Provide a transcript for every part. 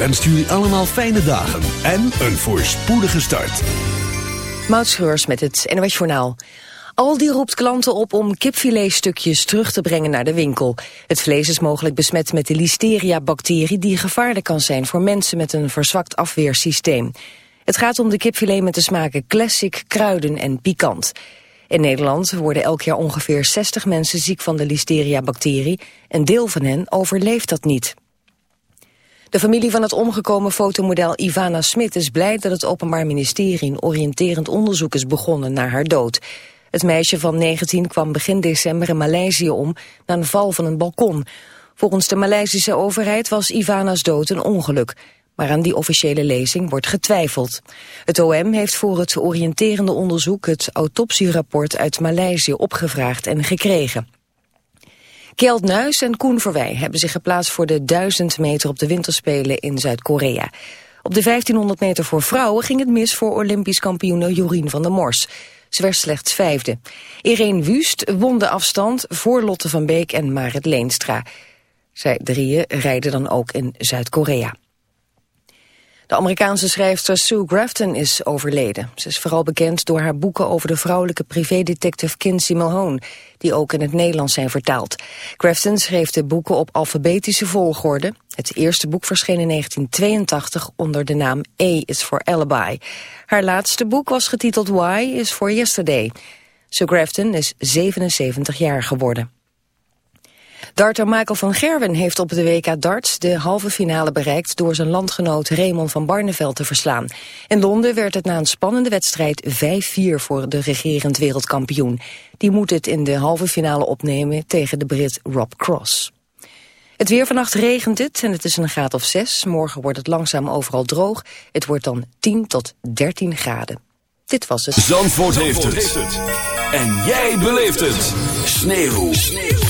Wenst jullie allemaal fijne dagen en een voorspoedige start. Moutschreurs met het NOS Journaal. Aldi roept klanten op om kipfiletstukjes terug te brengen naar de winkel. Het vlees is mogelijk besmet met de listeria-bacterie... die gevaarlijk kan zijn voor mensen met een verzwakt afweersysteem. Het gaat om de kipfilet met de smaken classic, kruiden en pikant. In Nederland worden elk jaar ongeveer 60 mensen ziek van de listeria-bacterie. Een deel van hen overleeft dat niet. De familie van het omgekomen fotomodel Ivana Smit is blij dat het Openbaar Ministerie een oriënterend onderzoek is begonnen naar haar dood. Het meisje van 19 kwam begin december in Maleisië om na een val van een balkon. Volgens de Maleisische overheid was Ivana's dood een ongeluk. Maar aan die officiële lezing wordt getwijfeld. Het OM heeft voor het oriënterende onderzoek het autopsierapport uit Maleisië opgevraagd en gekregen. Kjeld Nuis en Koen Verwij hebben zich geplaatst voor de 1000 meter op de winterspelen in Zuid-Korea. Op de 1500 meter voor vrouwen ging het mis voor Olympisch kampioene Jorien van der Mors. Ze werd slechts vijfde. Irene Wust won de afstand voor Lotte van Beek en Marit Leenstra. Zij drieën rijden dan ook in Zuid-Korea. De Amerikaanse schrijfster Sue Grafton is overleden. Ze is vooral bekend door haar boeken over de vrouwelijke privédetective Kinsey Malone, die ook in het Nederlands zijn vertaald. Grafton schreef de boeken op alfabetische volgorde. Het eerste boek verscheen in 1982 onder de naam A is for Alibi. Haar laatste boek was getiteld Y is for Yesterday. Sue Grafton is 77 jaar geworden. Darter Michael van Gerwen heeft op de WK darts de halve finale bereikt door zijn landgenoot Raymond van Barneveld te verslaan. In Londen werd het na een spannende wedstrijd 5-4 voor de regerend wereldkampioen. Die moet het in de halve finale opnemen tegen de Brit Rob Cross. Het weer vannacht regent het en het is een graad of 6. Morgen wordt het langzaam overal droog. Het wordt dan 10 tot 13 graden. Dit was het. Zandvoort, heeft, het. En jij beleeft het. Sneeuw. Sneeuw.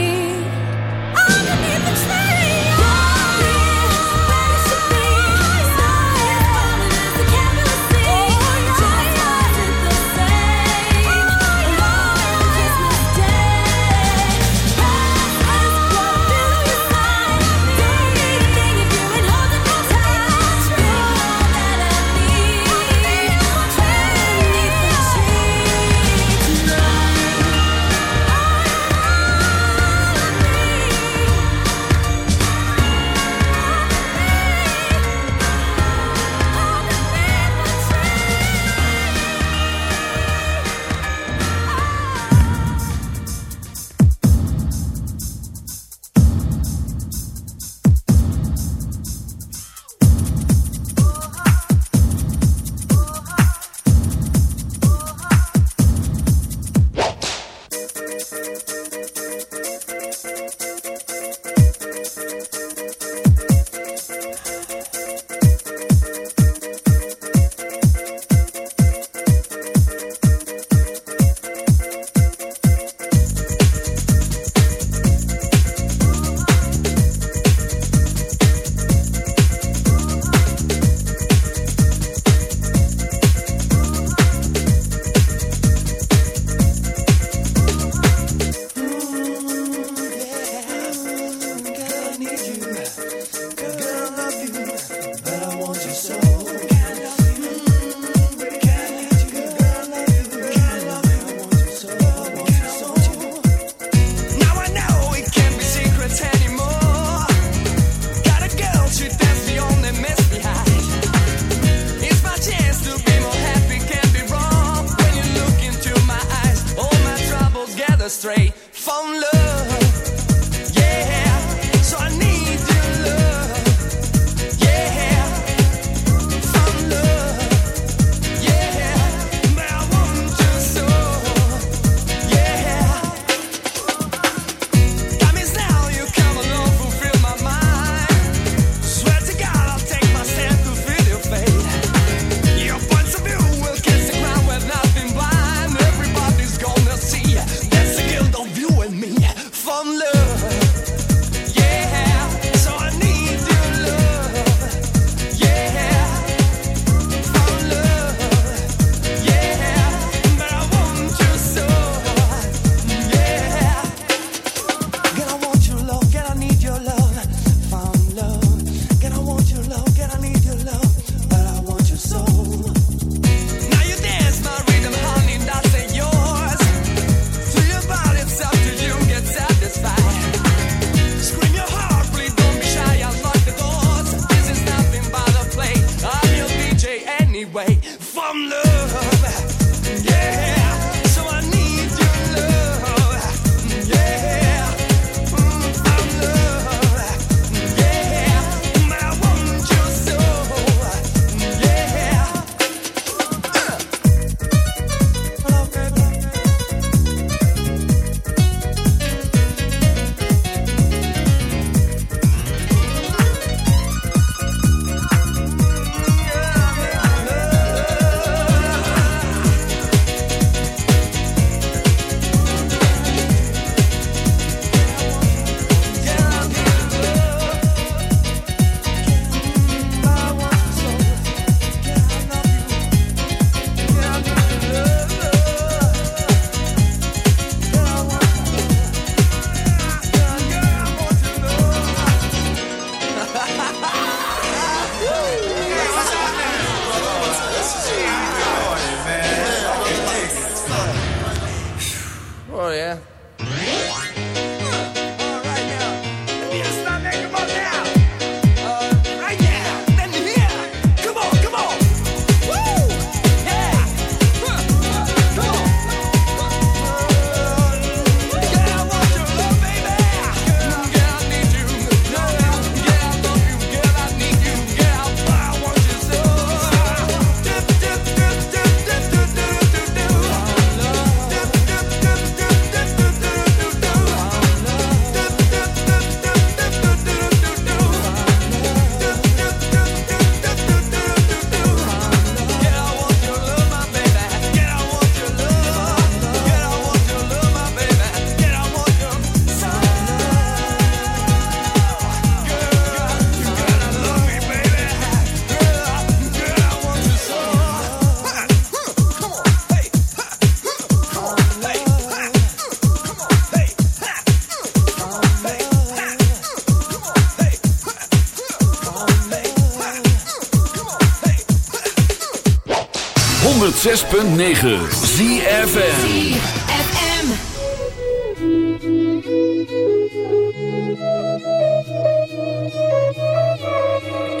106.9 ZFM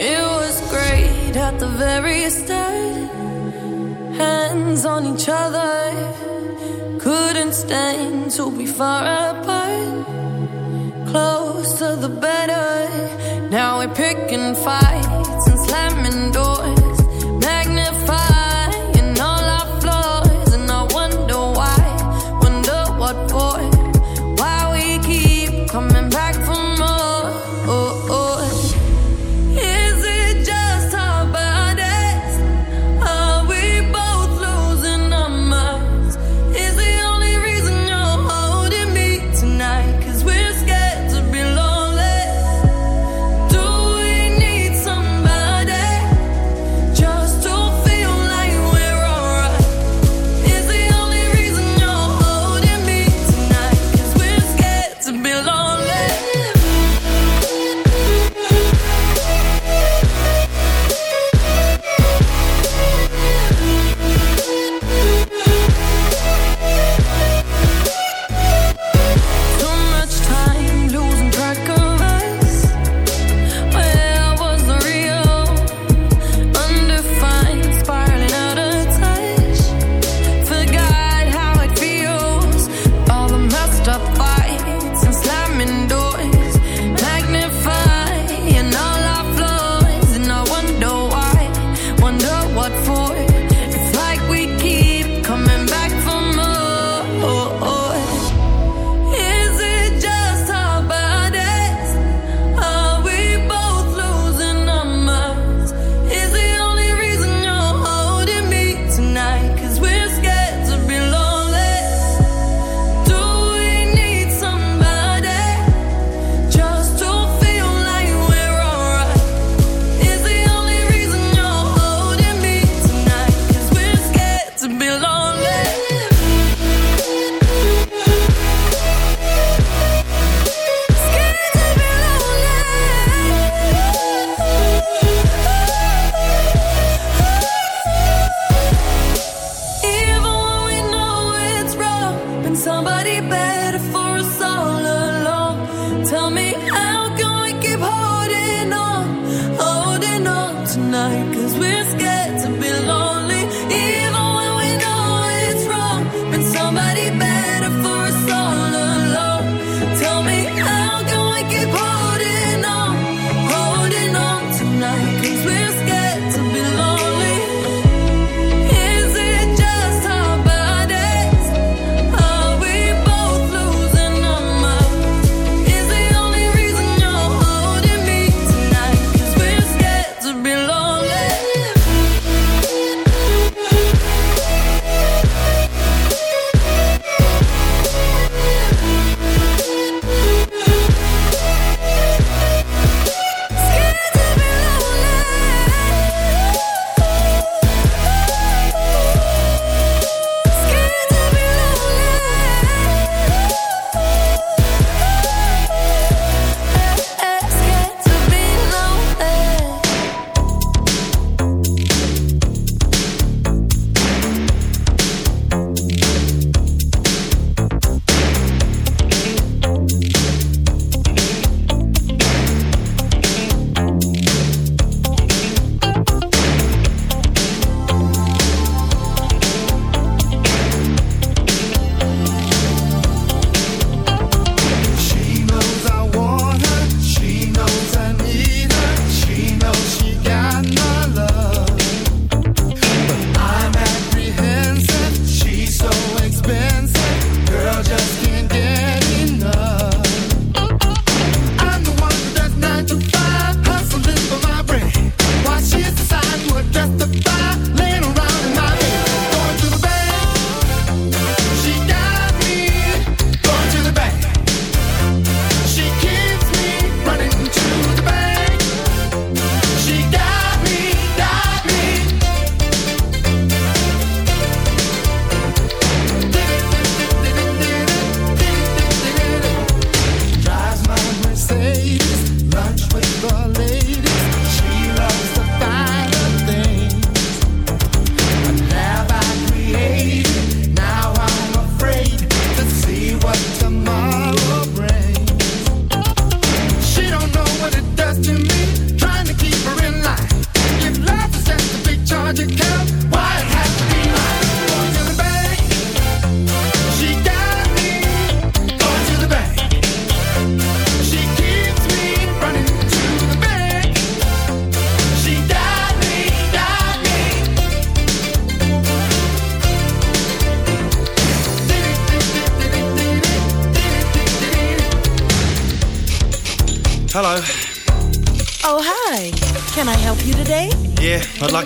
It was great at the very start. Hands on each other, couldn't stand to be far apart. Close to the better, now we're picking fights and slamming doors.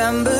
September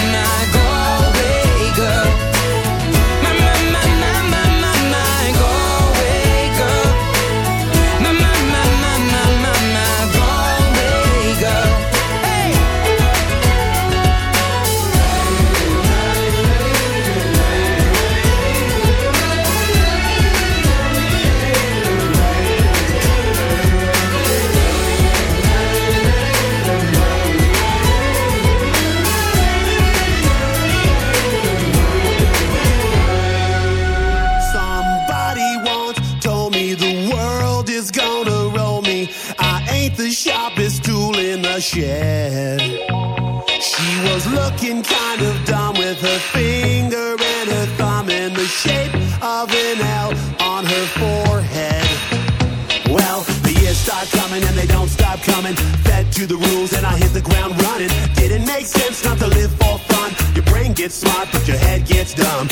shed. She was looking kind of dumb with her finger and her thumb in the shape of an L on her forehead. Well, the years start coming and they don't stop coming. Fed to the rules and I hit the ground running. Didn't make sense not to live for fun. Your brain gets smart, but your head gets dumb.